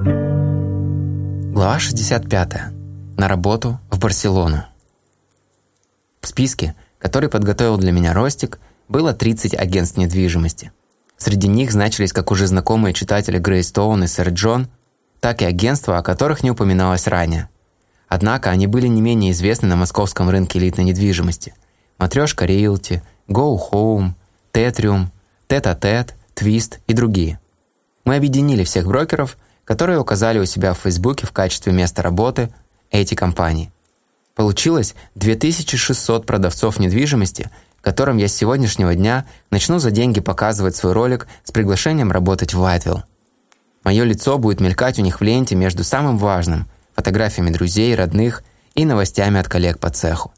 Глава 65. На работу в Барселону. В списке, который подготовил для меня Ростик, было 30 агентств недвижимости. Среди них значились как уже знакомые читатели Грейстоун и Сэр Джон, так и агентства, о которых не упоминалось ранее. Однако они были не менее известны на московском рынке элитной недвижимости. Матрешка Realty, Go Home, Tetrium, Тет-а-Тет, Твист и другие. Мы объединили всех брокеров, которые указали у себя в Фейсбуке в качестве места работы эти компании. Получилось 2600 продавцов недвижимости, которым я с сегодняшнего дня начну за деньги показывать свой ролик с приглашением работать в Вайтвилл. Мое лицо будет мелькать у них в ленте между самым важным – фотографиями друзей, родных и новостями от коллег по цеху.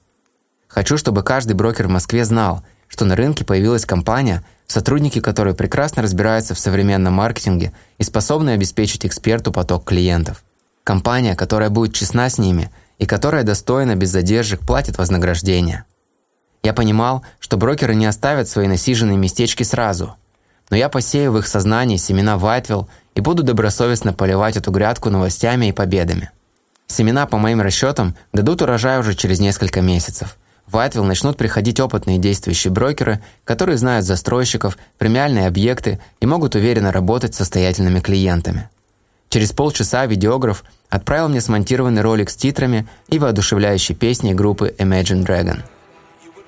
Хочу, чтобы каждый брокер в Москве знал, что на рынке появилась компания, сотрудники которой прекрасно разбираются в современном маркетинге и способны обеспечить эксперту поток клиентов. Компания, которая будет честна с ними и которая достойно, без задержек, платит вознаграждение. Я понимал, что брокеры не оставят свои насиженные местечки сразу, но я посею в их сознании семена Вайтвилл и буду добросовестно поливать эту грядку новостями и победами. Семена, по моим расчетам, дадут урожай уже через несколько месяцев. В Вайтвилл начнут приходить опытные действующие брокеры, которые знают застройщиков, премиальные объекты и могут уверенно работать с состоятельными клиентами. Через полчаса видеограф отправил мне смонтированный ролик с титрами и воодушевляющей песней группы Imagine Dragon.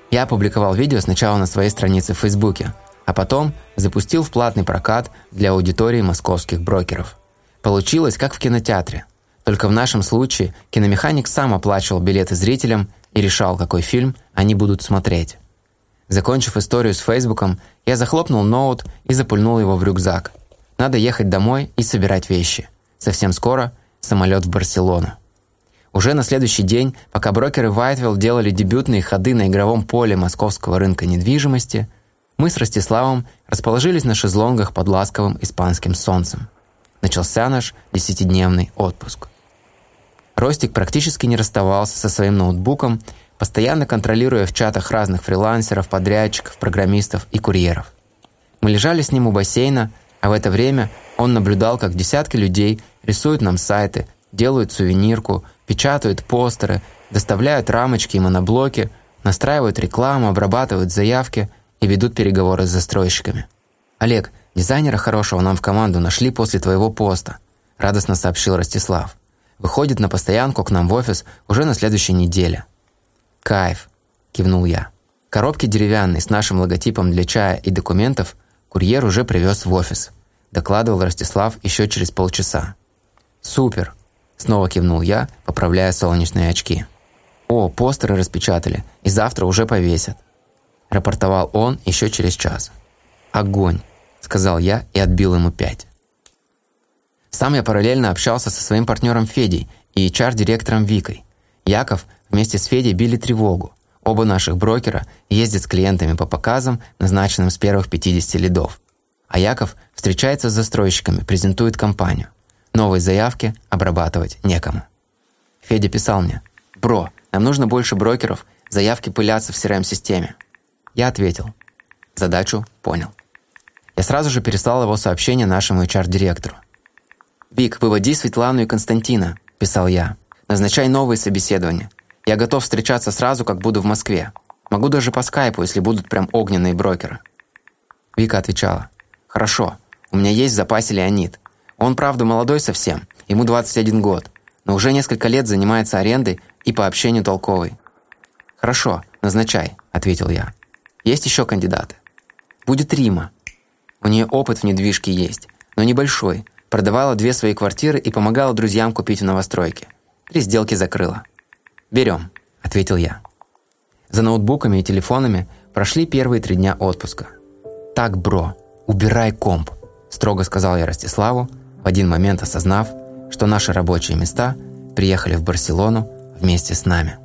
Я опубликовал видео сначала на своей странице в Фейсбуке, а потом запустил в платный прокат для аудитории московских брокеров. Получилось, как в кинотеатре. Только в нашем случае киномеханик сам оплачивал билеты зрителям и решал, какой фильм они будут смотреть. Закончив историю с Фейсбуком, я захлопнул ноут и запульнул его в рюкзак. Надо ехать домой и собирать вещи. Совсем скоро самолет в Барселону. Уже на следующий день, пока брокеры Вайтвилл делали дебютные ходы на игровом поле московского рынка недвижимости, мы с Ростиславом расположились на шезлонгах под ласковым испанским солнцем. Начался наш десятидневный отпуск. Ростик практически не расставался со своим ноутбуком, постоянно контролируя в чатах разных фрилансеров, подрядчиков, программистов и курьеров. Мы лежали с ним у бассейна, а в это время он наблюдал, как десятки людей рисуют нам сайты, делают сувенирку, печатают постеры, доставляют рамочки и моноблоки, настраивают рекламу, обрабатывают заявки и ведут переговоры с застройщиками. «Олег, дизайнера хорошего нам в команду нашли после твоего поста», радостно сообщил Ростислав. Выходит на постоянку к нам в офис уже на следующей неделе. «Кайф», – кивнул я. Коробки деревянные с нашим логотипом для чая и документов курьер уже привез в офис. Докладывал Ростислав еще через полчаса. «Супер», – снова кивнул я, поправляя солнечные очки. «О, постеры распечатали, и завтра уже повесят», – рапортовал он еще через час. «Огонь», – сказал я и отбил ему пять. Сам я параллельно общался со своим партнером Федей и HR-директором Викой. Яков вместе с Федей били тревогу. Оба наших брокера ездят с клиентами по показам, назначенным с первых 50 лидов. А Яков встречается с застройщиками, презентует компанию. Новые заявки обрабатывать некому. Федя писал мне, «Бро, нам нужно больше брокеров, заявки пылятся в CRM-системе». Я ответил, задачу понял. Я сразу же переслал его сообщение нашему HR-директору. «Вик, выводи Светлану и Константина», – писал я. «Назначай новые собеседования. Я готов встречаться сразу, как буду в Москве. Могу даже по скайпу, если будут прям огненные брокеры». Вика отвечала. «Хорошо, у меня есть в запасе Леонид. Он, правда, молодой совсем, ему 21 год, но уже несколько лет занимается арендой и по общению толковый». «Хорошо, назначай», – ответил я. «Есть еще кандидаты?» «Будет Рима. У нее опыт в недвижке есть, но небольшой, Продавала две свои квартиры и помогала друзьям купить в новостройке. Три сделки закрыла. «Берем», – ответил я. За ноутбуками и телефонами прошли первые три дня отпуска. «Так, бро, убирай комп», – строго сказал я Ростиславу, в один момент осознав, что наши рабочие места приехали в Барселону вместе с нами.